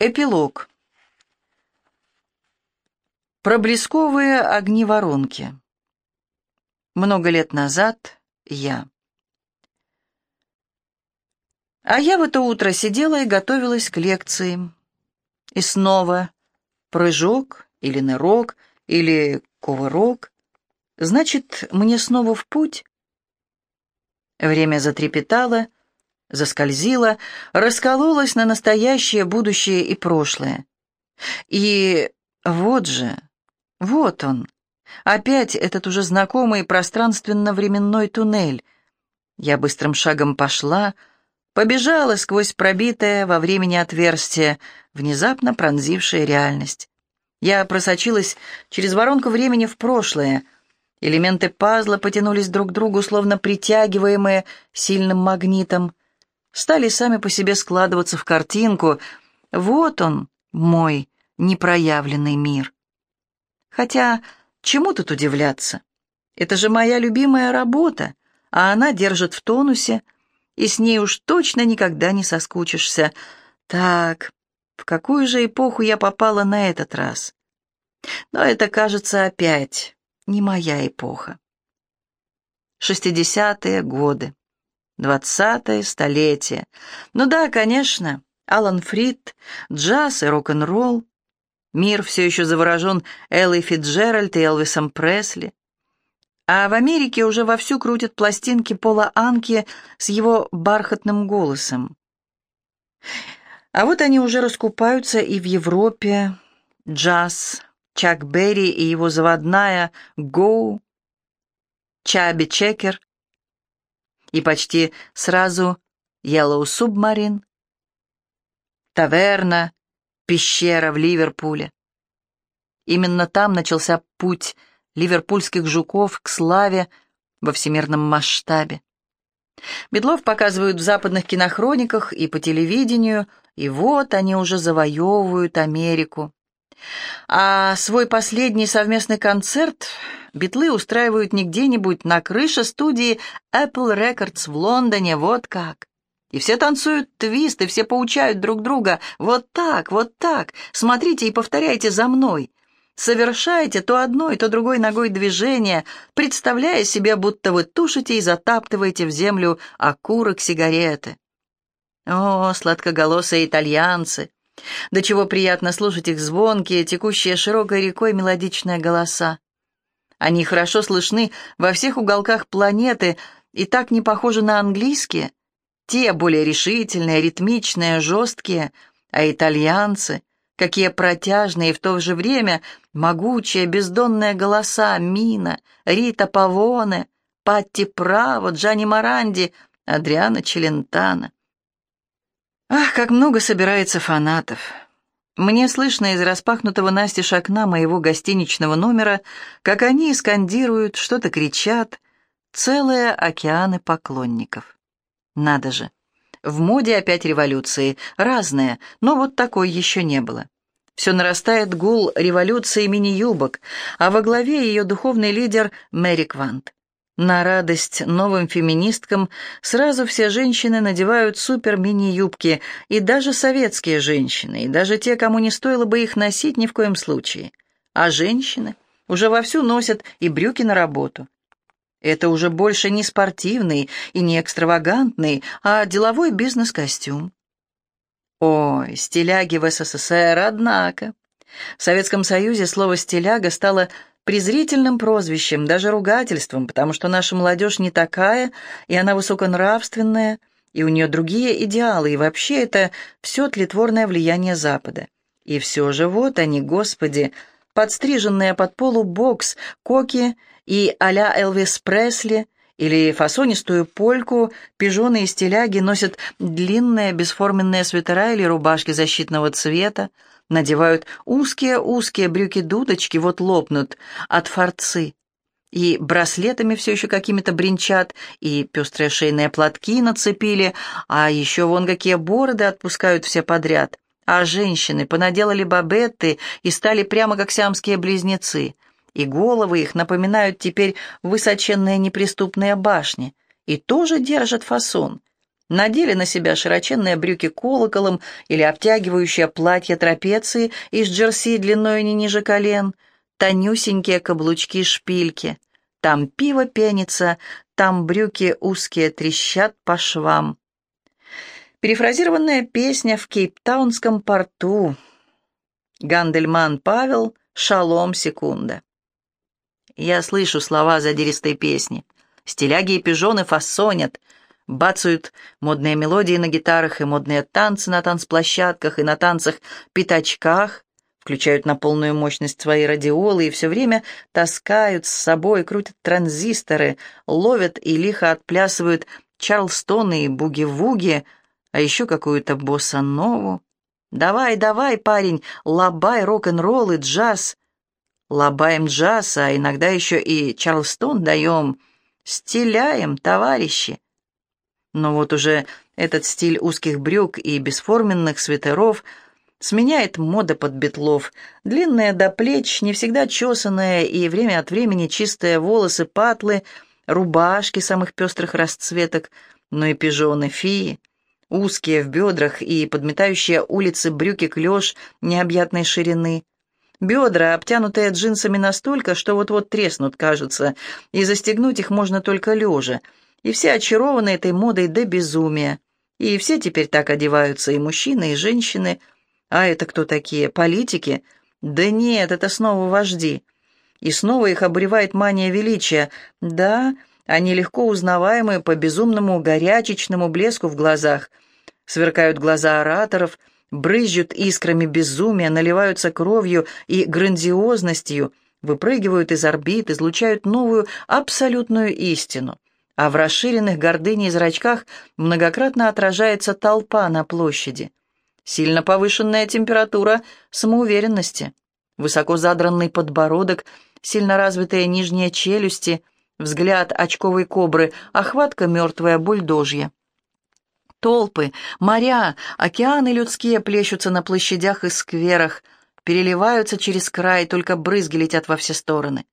Эпилог. Проблесковые огни воронки. Много лет назад я. А я в это утро сидела и готовилась к лекции. И снова прыжок или нырок или кувырок. Значит, мне снова в путь? Время затрепетало, заскользила, раскололась на настоящее, будущее и прошлое. И вот же, вот он, опять этот уже знакомый пространственно-временной туннель. Я быстрым шагом пошла, побежала сквозь пробитое во времени отверстие, внезапно пронзившее реальность. Я просочилась через воронку времени в прошлое. Элементы пазла потянулись друг к другу, словно притягиваемые сильным магнитом стали сами по себе складываться в картинку. Вот он, мой непроявленный мир. Хотя, чему тут удивляться? Это же моя любимая работа, а она держит в тонусе, и с ней уж точно никогда не соскучишься. Так, в какую же эпоху я попала на этот раз? Но это, кажется, опять не моя эпоха. Шестидесятые годы. Двадцатое столетие. Ну да, конечно, Алан Фрид, джаз и рок-н-ролл. Мир все еще заворожен Эллой Фитджеральд и Элвисом Пресли. А в Америке уже вовсю крутят пластинки Пола Анки с его бархатным голосом. А вот они уже раскупаются и в Европе. Джаз, Чак Берри и его заводная «Гоу», Чаби Чекер и почти сразу Yellow Submarine, таверна, пещера в Ливерпуле. Именно там начался путь ливерпульских жуков к славе во всемирном масштабе. Бедлов показывают в западных кинохрониках и по телевидению, и вот они уже завоевывают Америку. А свой последний совместный концерт битлы устраивают не где-нибудь на крыше студии Apple Records в Лондоне, вот как. И все танцуют твист, и все поучают друг друга. Вот так, вот так. Смотрите и повторяйте за мной. Совершайте то одной, то другой ногой движение, представляя себе, будто вы тушите и затаптываете в землю окурок сигареты. О, сладкоголосые итальянцы! До чего приятно слушать их звонкие, текущие широкой рекой мелодичные голоса. Они хорошо слышны во всех уголках планеты и так не похожи на английские. Те более решительные, ритмичные, жесткие, а итальянцы, какие протяжные и в то же время могучие, бездонные голоса Мина, Рита Павоне, Патти Право, Джани Маранди, Адриана Челентано. Ах, как много собирается фанатов! Мне слышно из распахнутого настежь окна моего гостиничного номера, как они скандируют, что-то кричат. Целые океаны поклонников. Надо же. В моде опять революции. Разные, но вот такой еще не было. Все нарастает гул революции мини-юбок, а во главе ее духовный лидер Мэри Квант. На радость новым феминисткам сразу все женщины надевают супер-мини-юбки, и даже советские женщины, и даже те, кому не стоило бы их носить ни в коем случае. А женщины уже вовсю носят и брюки на работу. Это уже больше не спортивный и не экстравагантный, а деловой бизнес-костюм. Ой, стиляги в СССР, однако. В Советском Союзе слово «стиляга» стало презрительным прозвищем, даже ругательством, потому что наша молодежь не такая, и она высоконравственная, и у нее другие идеалы, и вообще это все тлетворное влияние Запада. И все же вот они, Господи, подстриженные под полубокс, коки и а-ля Элвис Пресли, или фасонистую польку, пижоны и стиляги носят длинные бесформенные свитера или рубашки защитного цвета, надевают узкие-узкие брюки-дудочки, вот лопнут, от форцы. И браслетами все еще какими-то бренчат, и пестрые шейные платки нацепили, а еще вон какие бороды отпускают все подряд. А женщины понаделали бабетты и стали прямо как сиамские близнецы, и головы их напоминают теперь высоченные неприступные башни, и тоже держат фасон. Надели на себя широченные брюки колоколом или обтягивающее платье трапеции из джерси длиной не ниже колен, тонюсенькие каблучки-шпильки. Там пиво пенится, там брюки узкие трещат по швам. Перефразированная песня в Кейптаунском порту. Гандельман Павел, шалом секунда. Я слышу слова задиристой песни. Стиляги и пижоны фасонят, бацают модные мелодии на гитарах и модные танцы на танцплощадках и на танцах-пятачках, включают на полную мощность свои радиолы и все время таскают с собой, крутят транзисторы, ловят и лихо отплясывают чарлстоны и буги-вуги, а еще какую-то босса-нову. Давай, давай, парень, лабай рок-н-ролл и джаз. Лабаем джаз, а иногда еще и чарлстон даем. Стиляем, товарищи. Но вот уже этот стиль узких брюк и бесформенных свитеров сменяет мода под бетлов. Длинные до плеч, не всегда чесанные и время от времени чистые волосы, патлы, рубашки самых пестрых расцветок, но и пижоны фии, узкие в бедрах и подметающие улицы брюки клеш необъятной ширины. Бедра, обтянутые джинсами настолько, что вот-вот треснут, кажется, и застегнуть их можно только лежа — и все очарованы этой модой до безумия. И все теперь так одеваются, и мужчины, и женщины. А это кто такие? Политики? Да нет, это снова вожди. И снова их обуревает мания величия. Да, они легко узнаваемы по безумному горячечному блеску в глазах. Сверкают глаза ораторов, брызжут искрами безумия, наливаются кровью и грандиозностью, выпрыгивают из орбит, излучают новую абсолютную истину а в расширенных гордыней зрачках многократно отражается толпа на площади. Сильно повышенная температура самоуверенности, высоко задранный подбородок, сильно развитые нижние челюсти, взгляд очковой кобры, охватка мертвая бульдожья. Толпы, моря, океаны людские плещутся на площадях и скверах, переливаются через край, только брызги летят во все стороны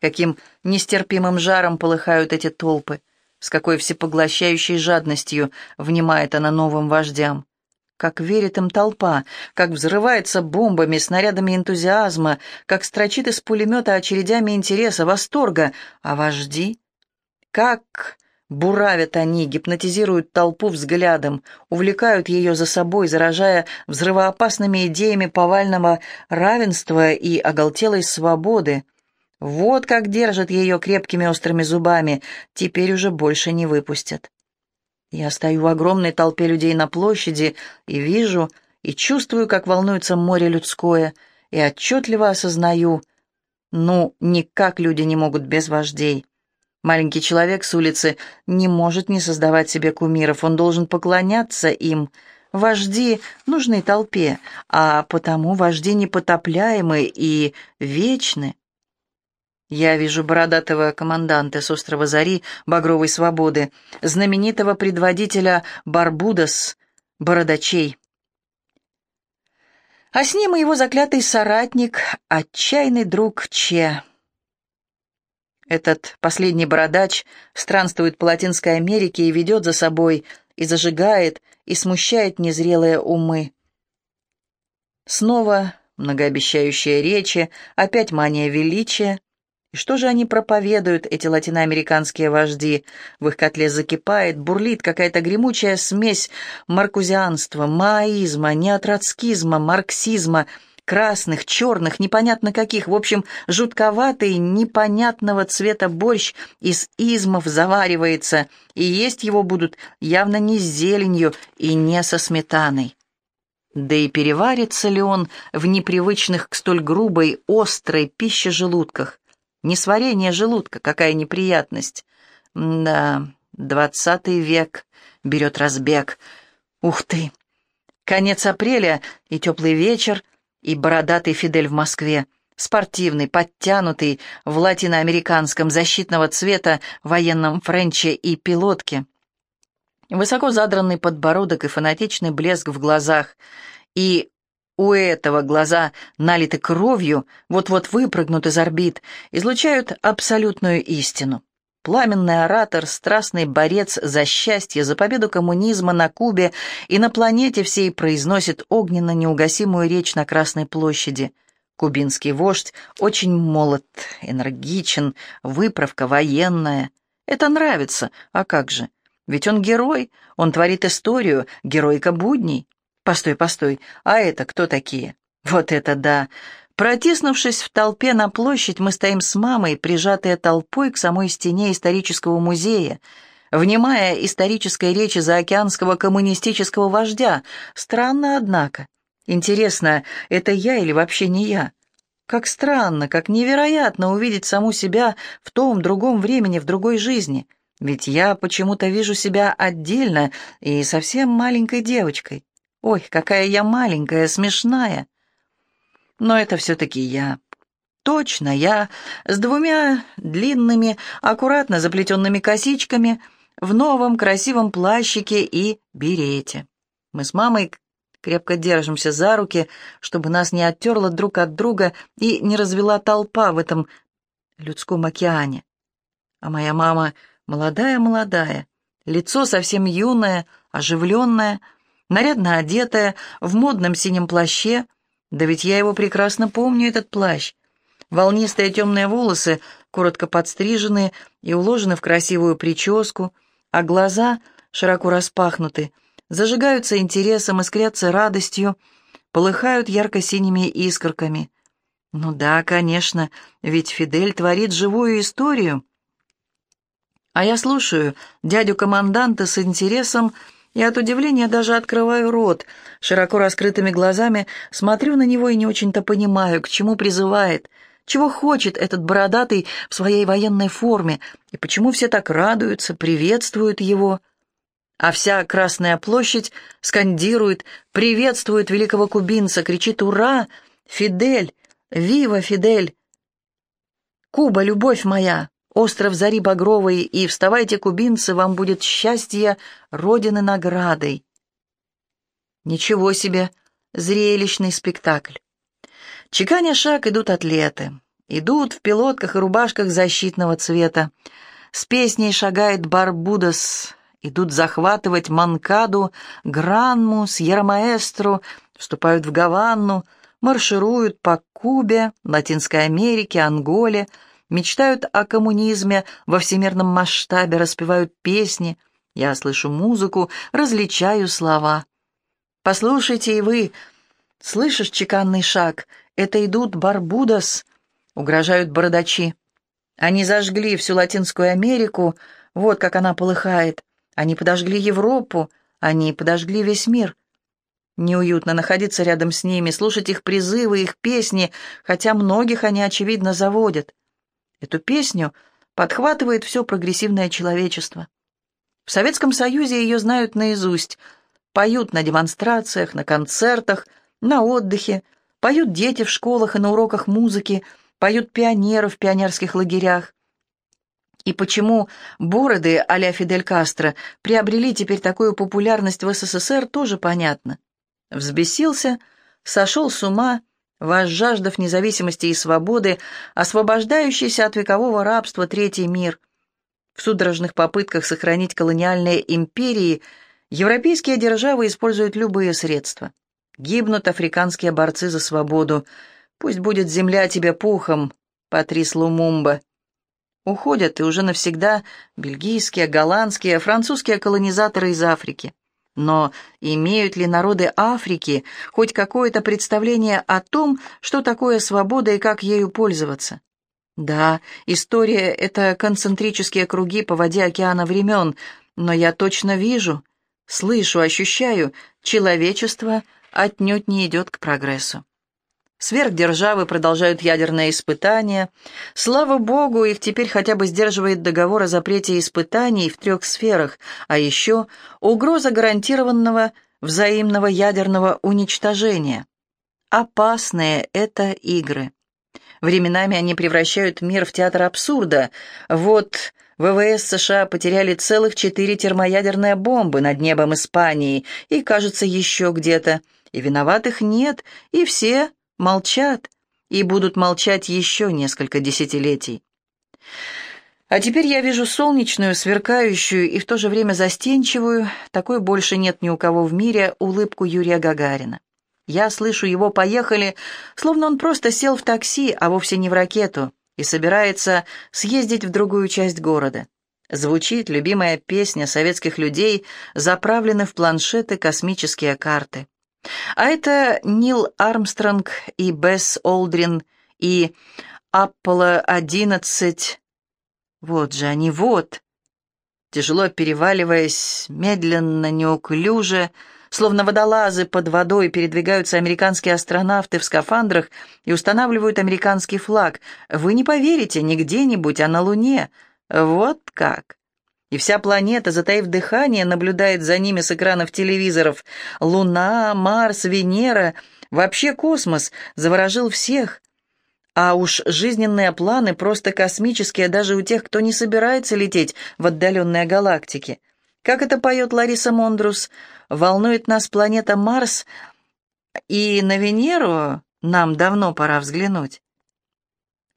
каким нестерпимым жаром полыхают эти толпы, с какой всепоглощающей жадностью внимает она новым вождям. Как верит им толпа, как взрывается бомбами, снарядами энтузиазма, как строчит из пулемета очередями интереса, восторга, а вожди? Как буравят они, гипнотизируют толпу взглядом, увлекают ее за собой, заражая взрывоопасными идеями повального равенства и оголтелой свободы, вот как держат ее крепкими острыми зубами, теперь уже больше не выпустят. Я стою в огромной толпе людей на площади и вижу, и чувствую, как волнуется море людское, и отчетливо осознаю, ну, никак люди не могут без вождей. Маленький человек с улицы не может не создавать себе кумиров, он должен поклоняться им. Вожди нужны толпе, а потому вожди непотопляемы и вечны. Я вижу бородатого команданта с острова Зари, Багровой Свободы, знаменитого предводителя Барбудос, Бородачей. А с ним и его заклятый соратник, отчаянный друг Че. Этот последний бородач странствует по Латинской Америке и ведет за собой, и зажигает, и смущает незрелые умы. Снова многообещающие речи, опять мания величия, и что же они проповедуют, эти латиноамериканские вожди? В их котле закипает, бурлит какая-то гремучая смесь маркузианства, маоизма, неотроцкизма, марксизма, красных, черных, непонятно каких, в общем, жутковатый, непонятного цвета борщ из измов заваривается, и есть его будут явно не с зеленью и не со сметаной. Да и переварится ли он в непривычных к столь грубой, острой пище желудках? Несварение желудка, какая неприятность. Да, двадцатый век берет разбег. Ух ты! Конец апреля и теплый вечер, и бородатый Фидель в Москве, спортивный, подтянутый, в латиноамериканском защитного цвета военном френче и пилотке. Высоко задранный подбородок и фанатичный блеск в глазах, и у этого глаза налиты кровью, вот-вот выпрыгнут из орбит, излучают абсолютную истину. пламенный оратор, страстный борец за счастье, за победу коммунизма на Кубе и на планете всей произносит огненно-неугасимую речь на Красной площади. Кубинский вождь очень молод, энергичен, выправка военная. Это нравится, а как же? Ведь он герой, он творит историю, геройка будней. Постой, постой, а это кто такие? Вот это да! Протиснувшись в толпе на площадь, мы стоим с мамой, прижатые толпой к самой стене исторического музея, внимая исторической речи заокеанского коммунистического вождя. Странно, однако. Интересно, это я или вообще не я? Как странно, как невероятно увидеть саму себя в том другом времени, в другой жизни. Ведь я почему-то вижу себя отдельно и совсем маленькой девочкой. Ой, какая я маленькая, смешная. Но это все-таки я. Точно я, с двумя длинными, аккуратно заплетенными косичками, в новом красивом плащике и берете. Мы с мамой крепко держимся за руки, чтобы нас не оттерло друг от друга и не развела толпа в этом людском океане. А моя мама молодая-молодая, лицо совсем юное, оживленное, нарядно одетая, в модном синем плаще. Да ведь я его прекрасно помню, этот плащ. Волнистые темные волосы, коротко подстрижены и уложены в красивую прическу, а глаза широко распахнуты, зажигаются интересом, искрятся радостью, полыхают ярко-синими искорками. Ну да, конечно, ведь Фидель творит живую историю. А я слушаю дядю-команданта с интересом и от удивления даже открываю рот, широко раскрытыми глазами смотрю на него и не очень-то понимаю, к чему призывает, чего хочет этот бородатый в своей военной форме, и почему все так радуются, приветствуют его. А вся Красная площадь скандирует, приветствует великого кубинца, кричит «Ура! Фидель! Вива, Фидель! Куба, любовь моя!» Остров зари багровой, и вставайте, кубинцы, вам будет счастье Родины наградой. Ничего себе, зрелищный спектакль. Чеканя шаг идут атлеты. Идут в пилотках и рубашках защитного цвета. С песней шагает Барбудос. Идут захватывать Манкаду, Гранму, Сьерра-Маэстру, вступают в Гаванну, маршируют по Кубе, Латинской Америке, Анголе — мечтают о коммунизме во всемирном масштабе, распевают песни. Я слышу музыку, различаю слова. Послушайте и вы. Слышишь чеканный шаг? Это идут Барбудос, угрожают бородачи. Они зажгли всю Латинскую Америку, вот как она полыхает. Они подожгли Европу, они подожгли весь мир. Неуютно находиться рядом с ними, слушать их призывы, их песни, хотя многих они, очевидно, заводят. Эту песню подхватывает все прогрессивное человечество. В Советском Союзе ее знают наизусть, поют на демонстрациях, на концертах, на отдыхе, поют дети в школах и на уроках музыки, поют пионеры в пионерских лагерях. И почему бороды а-ля Фидель Кастро приобрели теперь такую популярность в СССР, тоже понятно. Взбесился, сошел с ума, возжаждав независимости и свободы, освобождающийся от векового рабства третий мир. В судорожных попытках сохранить колониальные империи европейские державы используют любые средства. Гибнут африканские борцы за свободу. Пусть будет земля тебе пухом, Патрис Лумумба. Уходят и уже навсегда бельгийские, голландские, французские колонизаторы из Африки. Но имеют ли народы Африки хоть какое-то представление о том, что такое свобода и как ею пользоваться? Да, история — это концентрические круги по воде океана времен, но я точно вижу, слышу, ощущаю, человечество отнюдь не идет к прогрессу. Сверхдержавы продолжают ядерные испытания. Слава богу, их теперь хотя бы сдерживает договор о запрете испытаний в трех сферах, а еще угроза гарантированного взаимного ядерного уничтожения. Опасные это игры. Временами они превращают мир в театр абсурда. Вот ВВС США потеряли целых четыре термоядерные бомбы над небом Испании и, кажется, еще где-то. И виноватых нет, и все молчат и будут молчать еще несколько десятилетий. А теперь я вижу солнечную, сверкающую и в то же время застенчивую, такой больше нет ни у кого в мире, улыбку Юрия Гагарина. Я слышу его «поехали», словно он просто сел в такси, а вовсе не в ракету, и собирается съездить в другую часть города. Звучит любимая песня советских людей, заправлены в планшеты космические карты. А это Нил Армстронг и Бесс Олдрин и Апполо-11. Вот же они, вот. Тяжело переваливаясь, медленно, неуклюже, словно водолазы под водой, передвигаются американские астронавты в скафандрах и устанавливают американский флаг. Вы не поверите, не где-нибудь, а на Луне. Вот как. И вся планета, затаив дыхание, наблюдает за ними с экранов телевизоров. Луна, Марс, Венера, вообще космос заворожил всех. А уж жизненные планы просто космические даже у тех, кто не собирается лететь в отдаленные галактики. Как это поет Лариса Мондрус, волнует нас планета Марс, и на Венеру нам давно пора взглянуть.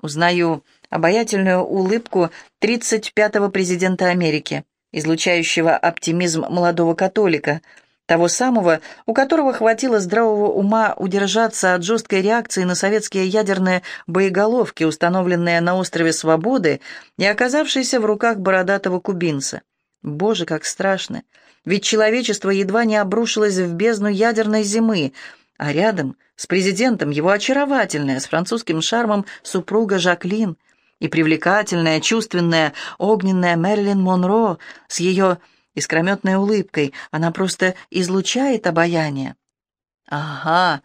Узнаю обаятельную улыбку 35-го президента Америки, излучающего оптимизм молодого католика – того самого, у которого хватило здравого ума удержаться от жесткой реакции на советские ядерные боеголовки, установленные на острове Свободы и оказавшиеся в руках бородатого кубинца. Боже, как страшно! Ведь человечество едва не обрушилось в бездну ядерной зимы, а рядом с президентом его очаровательная, с французским шармом супруга Жаклин и привлекательная, чувственная, огненная Мерлин Монро с ее искрометной улыбкой. Она просто излучает обаяние. Ага,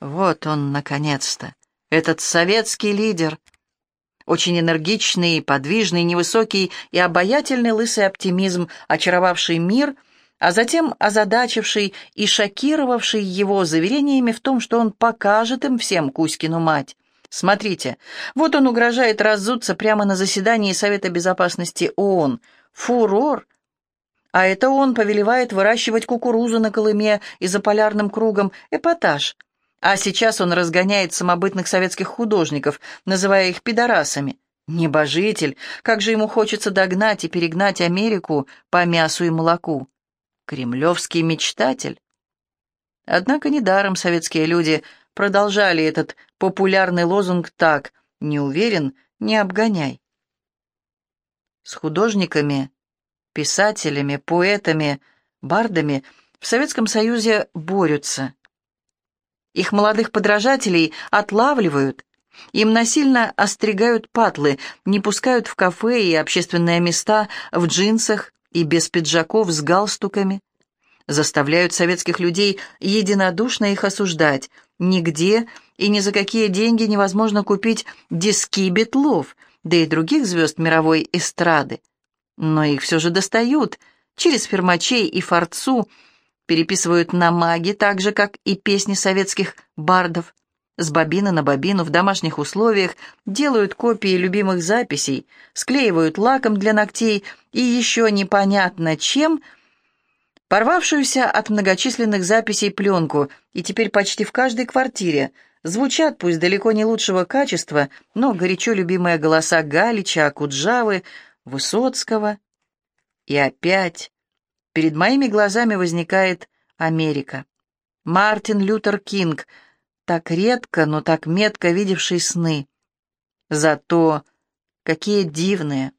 вот он, наконец-то, этот советский лидер. Очень энергичный, подвижный, невысокий и обаятельный лысый оптимизм, очаровавший мир, а затем озадачивший и шокировавший его заверениями в том, что он покажет им всем Кузькину мать. Смотрите, вот он угрожает разуться прямо на заседании Совета Безопасности ООН. Фурор! А это он повелевает выращивать кукурузу на Колыме и за полярным кругом. Эпатаж. А сейчас он разгоняет самобытных советских художников, называя их пидорасами. Небожитель, как же ему хочется догнать и перегнать Америку по мясу и молоку. Кремлевский мечтатель. Однако недаром советские люди продолжали этот популярный лозунг так «Не уверен, не обгоняй». С художниками писателями, поэтами, бардами в Советском Союзе борются. Их молодых подражателей отлавливают, им насильно остригают патлы, не пускают в кафе и общественные места в джинсах и без пиджаков с галстуками. Заставляют советских людей единодушно их осуждать. Нигде и ни за какие деньги невозможно купить диски Бетлов, да и других звезд мировой эстрады. Но их все же достают, через фермачей и форцу, переписывают на маги, так же, как и песни советских бардов. С бобины на бобину в домашних условиях делают копии любимых записей, склеивают лаком для ногтей и еще непонятно чем, порвавшуюся от многочисленных записей пленку, и теперь почти в каждой квартире звучат, пусть далеко не лучшего качества, но горячо любимые голоса Галича, Акуджавы, Высоцкого. И опять перед моими глазами возникает Америка. Мартин Лютер Кинг, так редко, но так метко видевший сны. Зато какие дивные,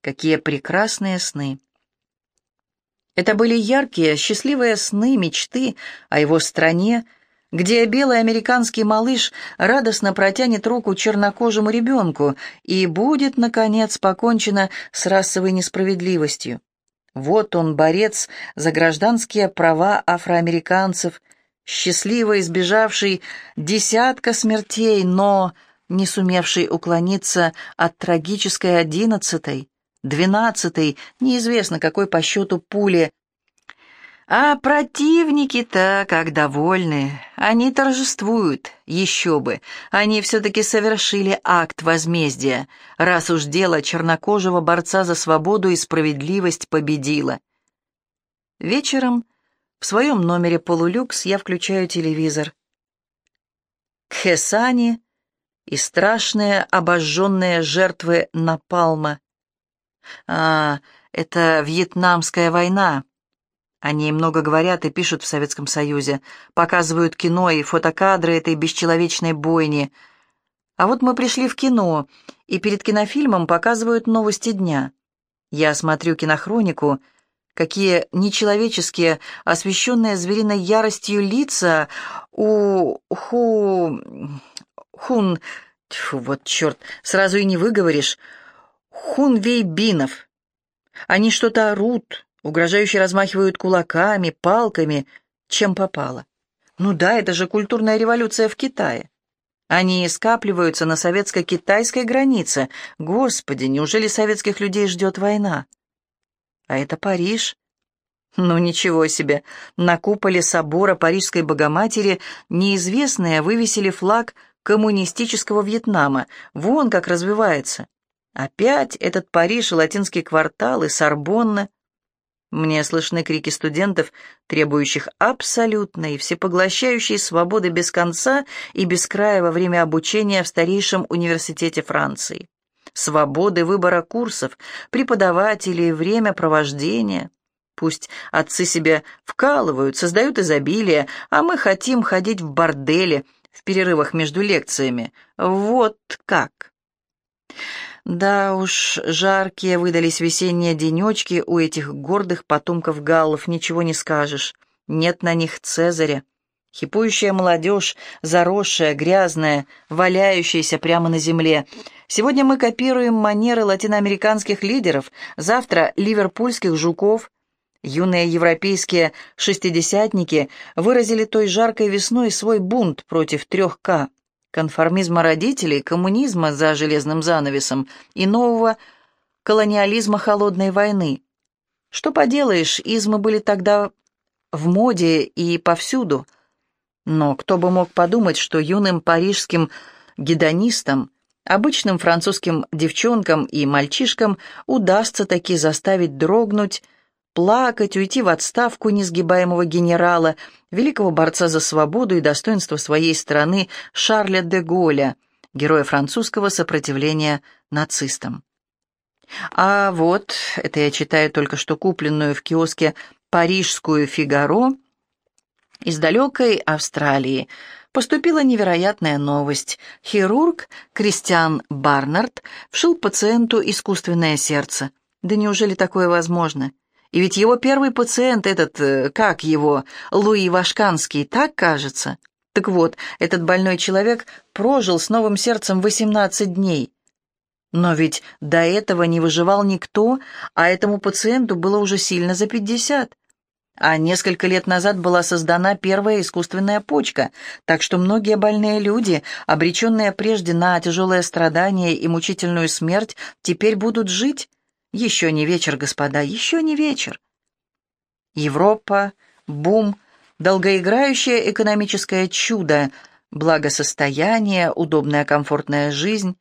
какие прекрасные сны. Это были яркие, счастливые сны, мечты о его стране, где белый американский малыш радостно протянет руку чернокожему ребенку и будет, наконец, покончено с расовой несправедливостью. Вот он, борец за гражданские права афроамериканцев, счастливо избежавший десятка смертей, но не сумевший уклониться от трагической одиннадцатой, двенадцатой, неизвестно какой по счету пули, а противники-то как довольны. Они торжествуют, еще бы. Они все-таки совершили акт возмездия, раз уж дело чернокожего борца за свободу и справедливость победило. Вечером в своем номере «Полулюкс» я включаю телевизор. Кхесани и страшные обожженные жертвы Напалма. А, это Вьетнамская война. О ней много говорят и пишут в Советском Союзе, показывают кино и фотокадры этой бесчеловечной бойни. А вот мы пришли в кино, и перед кинофильмом показывают новости дня. Я смотрю кинохронику, какие нечеловеческие, освещенные звериной яростью лица у ху... хун... Тьфу, вот черт, сразу и не выговоришь. Хунвейбинов. Они что-то орут, угрожающе размахивают кулаками, палками, чем попало. Ну да, это же культурная революция в Китае. Они скапливаются на советско-китайской границе. Господи, неужели советских людей ждет война? А это Париж. Ну ничего себе, на куполе собора Парижской Богоматери неизвестные вывесили флаг коммунистического Вьетнама. Вон как развивается. Опять этот Париж и латинский квартал, и Сорбонна. Мне слышны крики студентов, требующих абсолютной, всепоглощающей свободы без конца и без края во время обучения в старейшем университете Франции. Свободы выбора курсов, преподавателей, время провождения. Пусть отцы себе вкалывают, создают изобилие, а мы хотим ходить в борделе в перерывах между лекциями. Вот как. Да уж, жаркие выдались весенние денечки у этих гордых потомков галлов, ничего не скажешь. Нет на них Цезаря. Хипующая молодежь, заросшая, грязная, валяющаяся прямо на земле. Сегодня мы копируем манеры латиноамериканских лидеров, завтра ливерпульских жуков. Юные европейские шестидесятники выразили той жаркой весной свой бунт против трех К конформизма родителей, коммунизма за железным занавесом и нового колониализма холодной войны. Что поделаешь, измы были тогда в моде и повсюду. Но кто бы мог подумать, что юным парижским гедонистам, обычным французским девчонкам и мальчишкам удастся таки заставить дрогнуть плакать, уйти в отставку несгибаемого генерала, великого борца за свободу и достоинство своей страны Шарля де Голля, героя французского сопротивления нацистам. А вот, это я читаю только что купленную в киоске «Парижскую Фигаро», из далекой Австралии поступила невероятная новость. Хирург Кристиан Барнард вшил пациенту искусственное сердце. Да неужели такое возможно? И ведь его первый пациент, этот, э, как его, Луи Вашканский, так кажется? Так вот, этот больной человек прожил с новым сердцем 18 дней. Но ведь до этого не выживал никто, а этому пациенту было уже сильно за 50. А несколько лет назад была создана первая искусственная почка, так что многие больные люди, обреченные прежде на тяжелое страдание и мучительную смерть, теперь будут жить. Еще не вечер, господа, еще не вечер. Европа, бум, долгоиграющее экономическое чудо, благосостояние, удобная комфортная жизнь.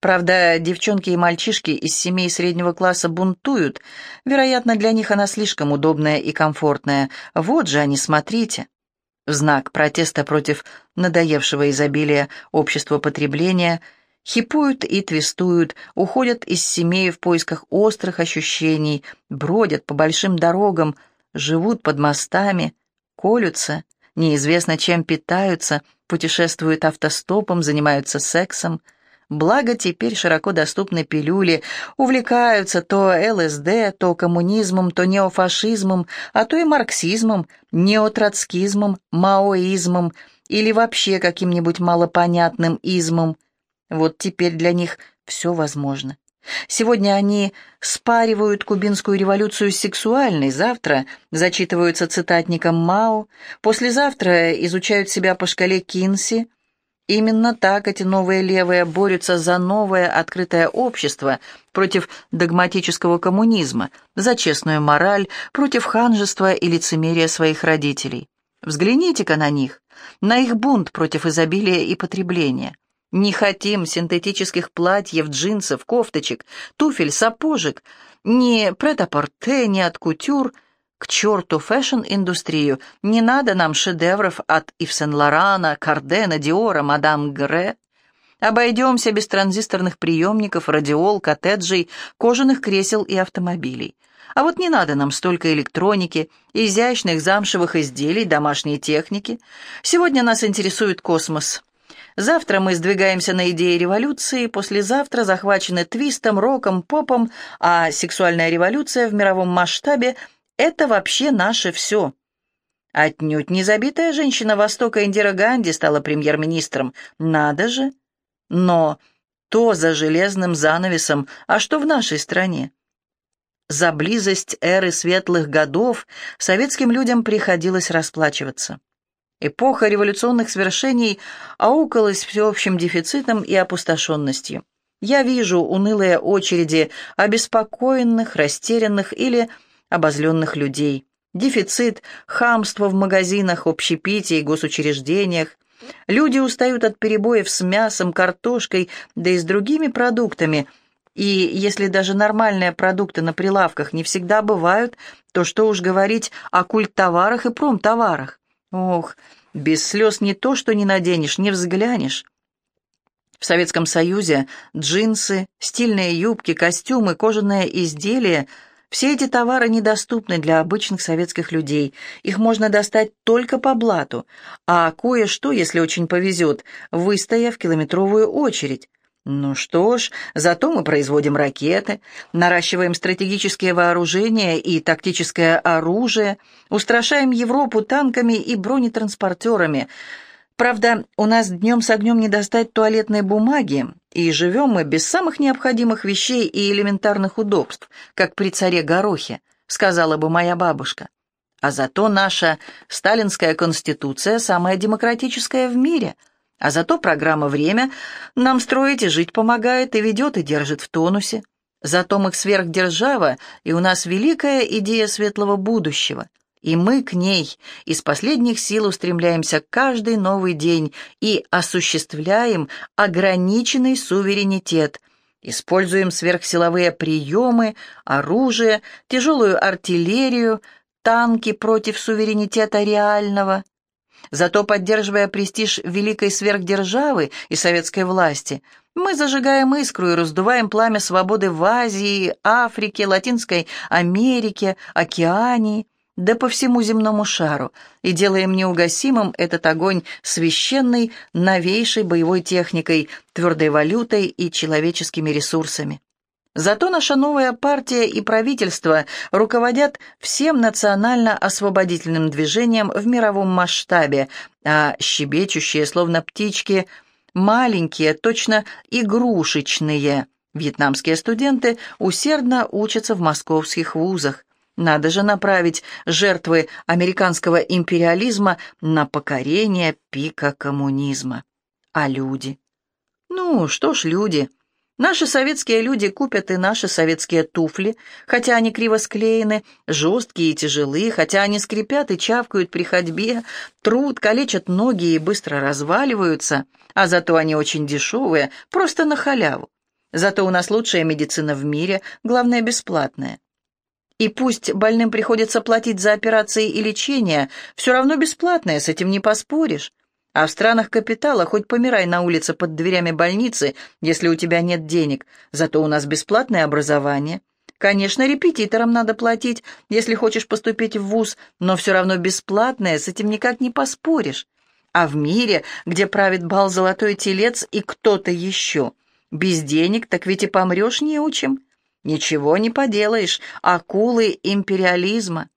Правда, девчонки и мальчишки из семей среднего класса бунтуют. Вероятно, для них она слишком удобная и комфортная. Вот же они, смотрите. В знак протеста против надоевшего изобилия общества потребления – Хипуют и твистуют, уходят из семей в поисках острых ощущений, бродят по большим дорогам, живут под мостами, колются, неизвестно чем питаются, путешествуют автостопом, занимаются сексом. Благо теперь широко доступны пилюли, увлекаются то ЛСД, то коммунизмом, то неофашизмом, а то и марксизмом, неотроцкизмом, маоизмом или вообще каким-нибудь малопонятным измом – вот теперь для них все возможно. Сегодня они спаривают кубинскую революцию с сексуальной, завтра зачитываются цитатником Мао, послезавтра изучают себя по шкале Кинси. Именно так эти новые левые борются за новое открытое общество против догматического коммунизма, за честную мораль, против ханжества и лицемерия своих родителей. Взгляните-ка на них, на их бунт против изобилия и потребления. Не хотим синтетических платьев, джинсов, кофточек, туфель, сапожек, ни прет-а-порте, ни от кутюр. К черту фэшн-индустрию. Не надо нам шедевров от Ив Сен-Лорана, Кардена, Диора, Мадам Гре. Обойдемся без транзисторных приемников, радиол, коттеджей, кожаных кресел и автомобилей. А вот не надо нам столько электроники, изящных замшевых изделий, домашней техники. Сегодня нас интересует космос. Завтра мы сдвигаемся на идеи революции, послезавтра захвачены твистом, роком, попом, а сексуальная революция в мировом масштабе — это вообще наше все. Отнюдь не забитая женщина Востока Индира Ганди стала премьер-министром. Надо же! Но то за железным занавесом, а что в нашей стране? За близость эры светлых годов советским людям приходилось расплачиваться. Эпоха революционных свершений аукалась всеобщим дефицитом и опустошенностью. Я вижу унылые очереди обеспокоенных, растерянных или обозленных людей. Дефицит, хамство в магазинах, общепитии, госучреждениях, Люди устают от перебоев с мясом, картошкой, да и с другими продуктами. И если даже нормальные продукты на прилавках не всегда бывают, то что уж говорить о культтоварах и промтоварах. Ох, без слез не то, что не наденешь, не взглянешь. В Советском Союзе джинсы, стильные юбки, костюмы, кожаные изделия – все эти товары недоступны для обычных советских людей. Их можно достать только по блату, а кое-что, если очень повезет, выстояв километровую очередь. Ну что ж, зато мы производим ракеты, наращиваем стратегические вооружения и тактическое оружие, устрашаем Европу танками и бронетранспортерами – Правда, у нас днем с огнем не достать туалетной бумаги, и живем мы без самых необходимых вещей и элементарных удобств, как при царе Горохе, сказала бы моя бабушка. А зато наша сталинская конституция самая демократическая в мире, а зато программа «Время» нам строить и жить помогает, и ведет, и держит в тонусе. Зато мы сверхдержава, и у нас великая идея светлого будущего — и мы к ней из последних сил устремляемся каждый новый день и осуществляем ограниченный суверенитет, используем сверхсиловые приемы, оружие, тяжелую артиллерию, танки против суверенитета реального. Зато, поддерживая престиж великой сверхдержавы и советской власти, мы зажигаем искру и раздуваем пламя свободы в Азии, Африке, Латинской Америке, Океании – да по всему земному шару, и делаем неугасимым этот огонь священной, новейшей боевой техникой, твердой валютой и человеческими ресурсами. Зато наша новая партия и правительство руководят всем национально-освободительным движением в мировом масштабе, а щебечущие, словно птички, маленькие, точно игрушечные, вьетнамские студенты усердно учатся в московских вузах. Надо же направить жертвы американского империализма на покорение пика коммунизма. А люди? Ну, что ж люди. Наши советские люди купят и наши советские туфли, хотя они криво склеены, жесткие и тяжелые, хотя они скрипят и чавкают при ходьбе, труд, калечат ноги и быстро разваливаются, а зато они очень дешевые, просто на халяву. Зато у нас лучшая медицина в мире, главное, бесплатная. И пусть больным приходится платить за операции и лечение, все равно бесплатное, с этим не поспоришь. А в странах капитала хоть помирай на улице под дверями больницы, если у тебя нет денег, зато у нас бесплатное образование. Конечно, репетиторам надо платить, если хочешь поступить в вуз, но все равно бесплатное, с этим никак не поспоришь. А в мире, где правит бал золотой телец и кто-то еще, без денег так ведь и помрешь неучим. Ничего не поделаешь, акулы империализма.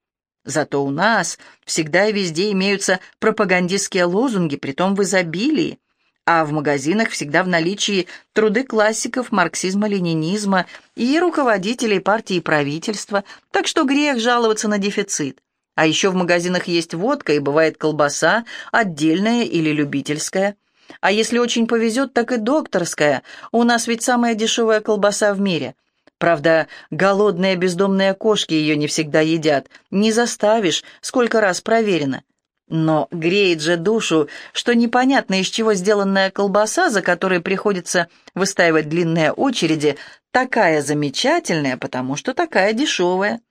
Зато у нас всегда и везде имеются пропагандистские лозунги, притом в изобилии, а в магазинах всегда в наличии труды классиков марксизма-ленинизма и руководителей партии и правительства, так что грех жаловаться на дефицит. А еще в магазинах есть водка и бывает колбаса, отдельная или любительская. А если очень повезет, так и докторская. У нас ведь самая дешевая колбаса в мире – Правда, голодные бездомные кошки ее не всегда едят. Не заставишь, сколько раз проверено. Но греет же душу, что непонятно из чего сделанная колбаса, за которой приходится выстаивать длинные очереди, такая замечательная, потому что такая дешевая.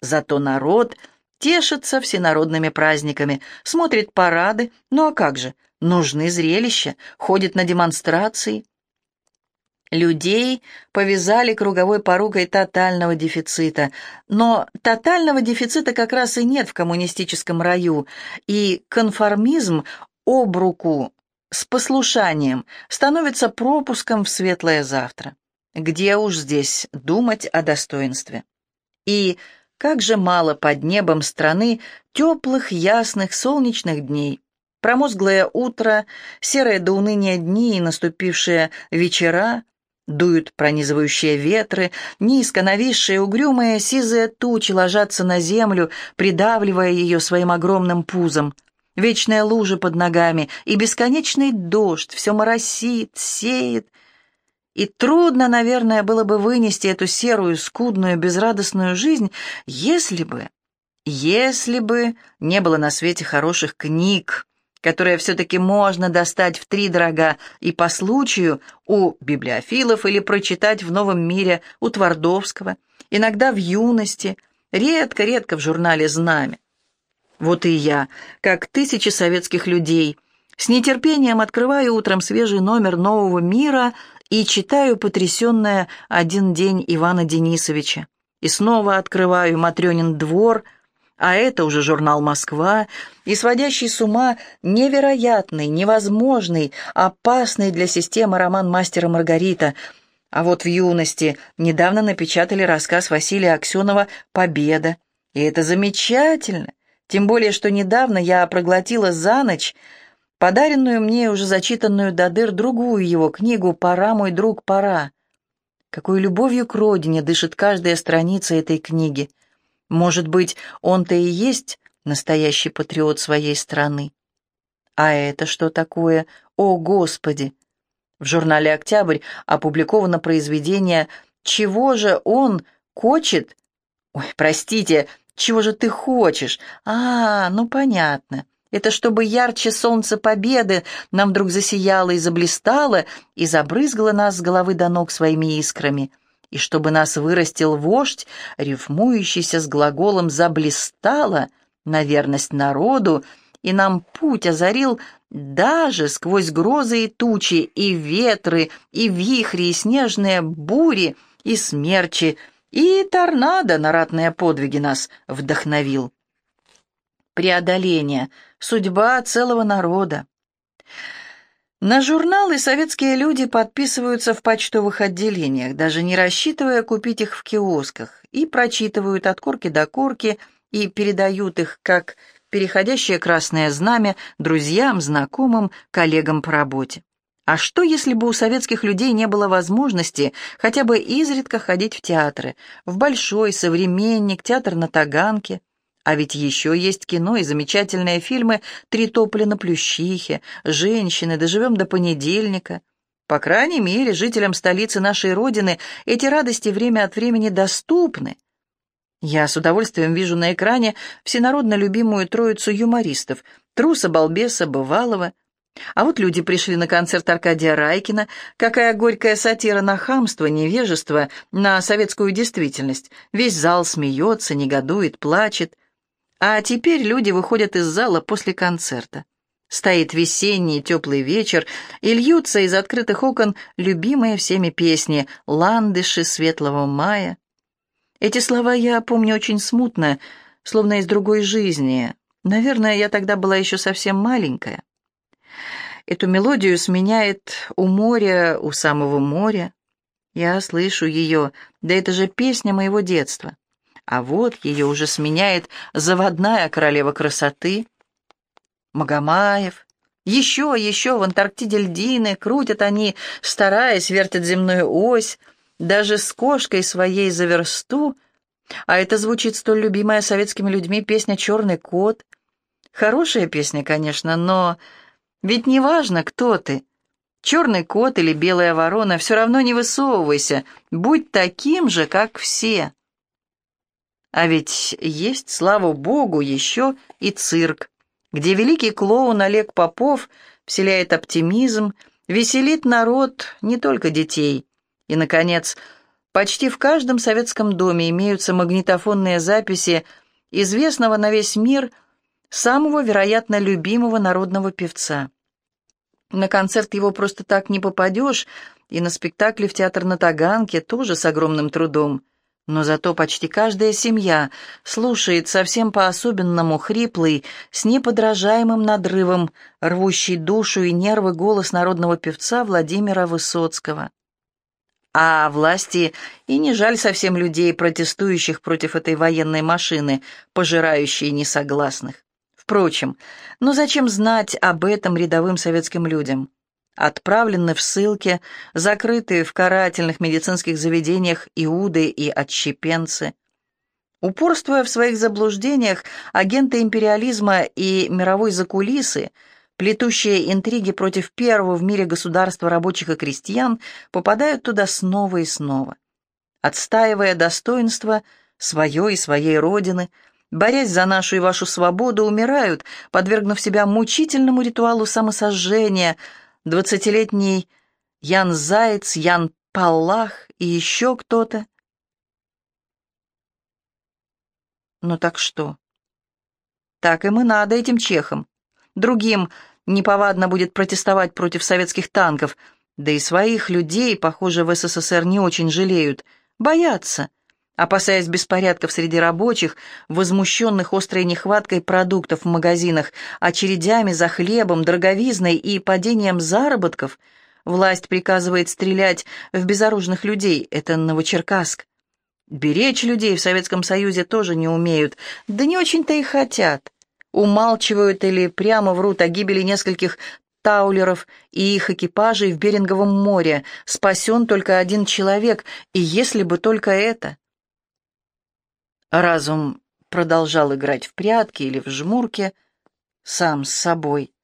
Зато народ тешится всенародными праздниками, смотрит парады, ну а как же, нужны зрелища, ходит на демонстрации. Людей повязали круговой порукой тотального дефицита. Но тотального дефицита как раз и нет в коммунистическом раю, и конформизм об руку с послушанием становится пропуском в светлое завтра. Где уж здесь думать о достоинстве? И как же мало под небом страны теплых, ясных, солнечных дней. Промозглое утро, серые до уныния дни и наступившие вечера, Дуют пронизывающие ветры, низко нависшие угрюмые сизые тучи ложатся на землю, придавливая ее своим огромным пузом. Вечные лужи под ногами и бесконечный дождь все моросит, сеет. И трудно, наверное, было бы вынести эту серую, скудную, безрадостную жизнь, если бы, если бы не было на свете хороших книг, которые все-таки можно достать в три дорога и по случаю у библиофилов или прочитать в «Новом мире» у Твардовского, иногда в «Юности», редко-редко в журнале «Знамя». Вот и я, как тысячи советских людей, с нетерпением открываю утром свежий номер «Нового мира» и читаю потрясенное «Один день» Ивана Денисовича. И снова открываю «Матрёнин двор», а это уже журнал «Москва», и сводящий с ума невероятный, невозможный, опасный для системы роман «Мастера Маргарита», а вот в юности недавно напечатали рассказ Василия Аксенова «Победа». И это замечательно, тем более, что недавно я проглотила за ночь подаренную мне уже зачитанную до дыр другую его книгу «Пора, мой друг, пора». Какой любовью к родине дышит каждая страница этой книги – может быть, он-то и есть настоящий патриот своей страны. А это что такое? О, Господи! В журнале «Октябрь» опубликовано произведение «Чего же он хочет?» Ой, простите, чего же ты хочешь? А, ну понятно. Это чтобы ярче солнце победы нам вдруг засияло и заблистало и забрызгало нас с головы до ног своими искрами и чтобы нас вырастил вождь, рифмующийся с глаголом «заблистало» на верность народу, и нам путь озарил даже сквозь грозы и тучи, и ветры, и вихри, и снежные бури, и смерчи, и торнадо на ратные подвиги нас вдохновил. Преодоление, судьба целого народа. На журналы советские люди подписываются в почтовых отделениях, даже не рассчитывая купить их в киосках, и прочитывают от корки до корки и передают их как переходящее красное знамя друзьям, знакомым, коллегам по работе. А что, если бы у советских людей не было возможности хотя бы изредка ходить в театры, в Большой, Современник, театр на Таганке – а ведь еще есть кино и замечательные фильмы «Три тополя на плющихе», «Женщины», «Доживем до понедельника». По крайней мере, жителям столицы нашей Родины эти радости время от времени доступны. Я с удовольствием вижу на экране всенародно любимую троицу юмористов Труса, Балбеса, Бывалова. А вот люди пришли на концерт Аркадия Райкина. Какая горькая сатира на хамство, невежество, на советскую действительность. Весь зал смеется, негодует, плачет. А теперь люди выходят из зала после концерта. Стоит весенний теплый вечер, и льются из открытых окон любимые всеми песни «Ландыши светлого мая». Эти слова я помню очень смутно, словно из другой жизни. Наверное, я тогда была еще совсем маленькая. Эту мелодию сменяет «У моря, у самого моря». Я слышу ее, да это же песня моего детства. А вот ее уже сменяет заводная королева красоты. Магомаев. Еще, еще в Антарктиде льдины, крутят они, стараясь, вертят земную ось, даже с кошкой своей за версту. А это звучит столь любимая советскими людьми песня «Черный кот». Хорошая песня, конечно, но ведь не важно, кто ты. Черный кот или белая ворона, все равно не высовывайся, будь таким же, как все. А ведь есть, слава богу, еще и цирк, где великий клоун Олег Попов вселяет оптимизм, веселит народ, не только детей. И, наконец, почти в каждом советском доме имеются магнитофонные записи известного на весь мир, самого, вероятно, любимого народного певца. На концерт его просто так не попадешь, и на спектакле в театр на Таганке тоже с огромным трудом. Но зато почти каждая семья слушает совсем по-особенному хриплый, с неподражаемым надрывом, рвущий душу и нервы голос народного певца Владимира Высоцкого. А власти и не жаль совсем людей, протестующих против этой военной машины, пожирающей несогласных. Впрочем, ну зачем знать об этом рядовым советским людям? Отправлены в ссылки, закрытые в карательных медицинских заведениях иуды и отщепенцы. Упорствуя в своих заблуждениях, агенты империализма и мировой закулисы – плетущие интриги против первого в мире государства рабочих и крестьян, попадают туда снова и снова. Отстаивая достоинство свое и своей родины, борясь за нашу и вашу свободу, умирают, подвергнув себя мучительному ритуалу самосожжения, двадцатилетний Ян Заяц, Ян Паллах и еще кто-то. Ну так что? Так им и надо этим чехам. Другим неповадно будет протестовать против советских танков, да и своих людей, похоже, в СССР не очень жалеют, боятся, опасаясь беспорядков среди рабочих, возмущенных острой нехваткой продуктов в магазинах, очередями за хлебом, дороговизной и падением заработков, власть приказывает стрелять в безоружных людей, это Новочеркасск. Беречь людей в Советском Союзе тоже не умеют, да не очень-то и хотят умалчивают или прямо врут о гибели нескольких таулеров и их экипажей в Беринговом море. Спасен только один человек, и если бы только это. Разум продолжал играть в прятки или в жмурки, сам с собой.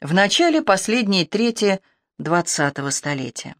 В начале последней трети двадцатого столетия.